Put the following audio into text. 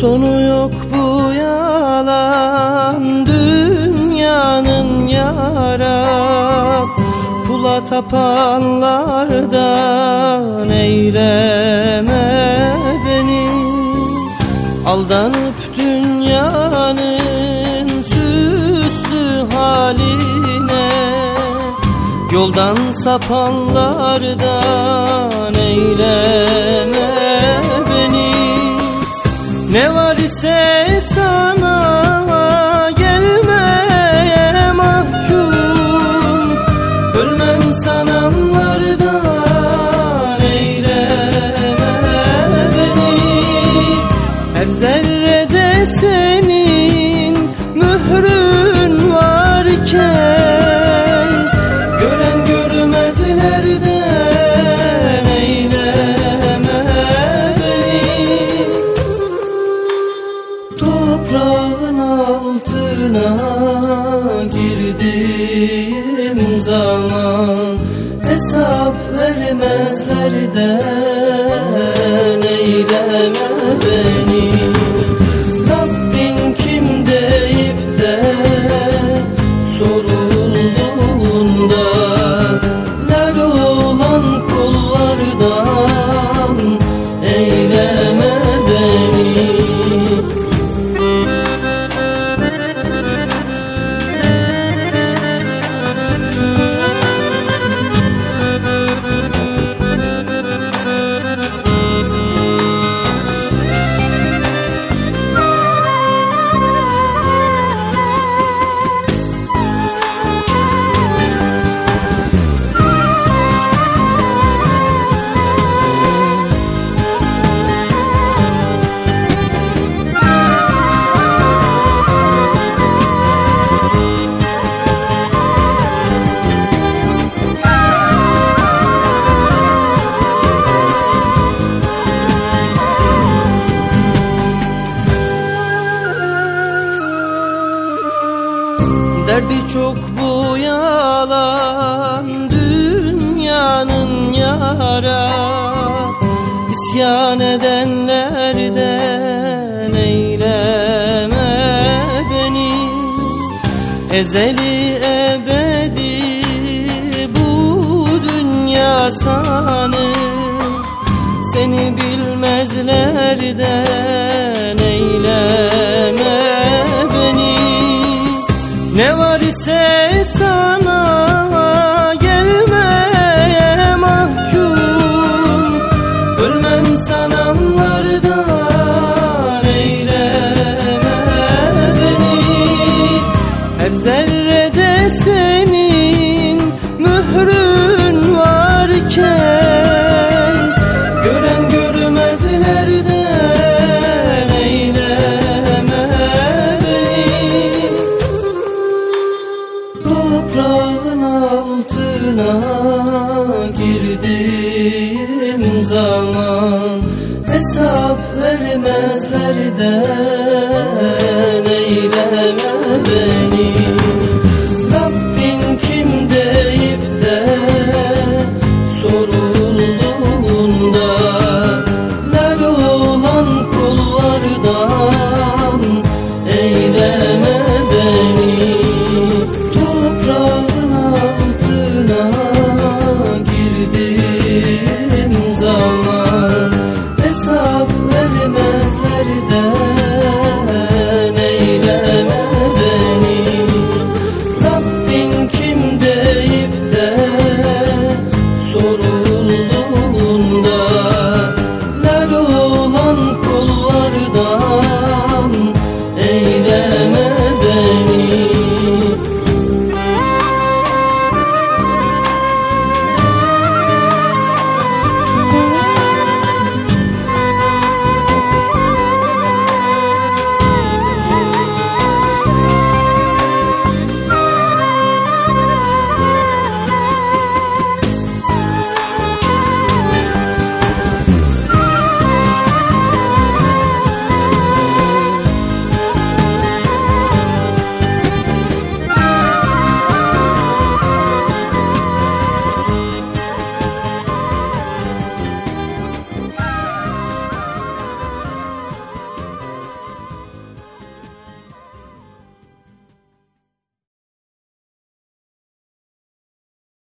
Sonu yok bu yalan dünyanın yara. Pula tapanlardan eyleme beni. Aldanıp dünyanın süslü haline. Yoldan sapanlardan eyleme ne var ise sana gelmeye mahkum. Ölmem sananlardan eyleme beni? Her zerrede the Derdi çok bu yalan dünyanın yara. İsyan edenlerden eyleme beni? Ezeli ebedi bu dünya sanı Seni bilmezlerden Toprağın altına girdim zam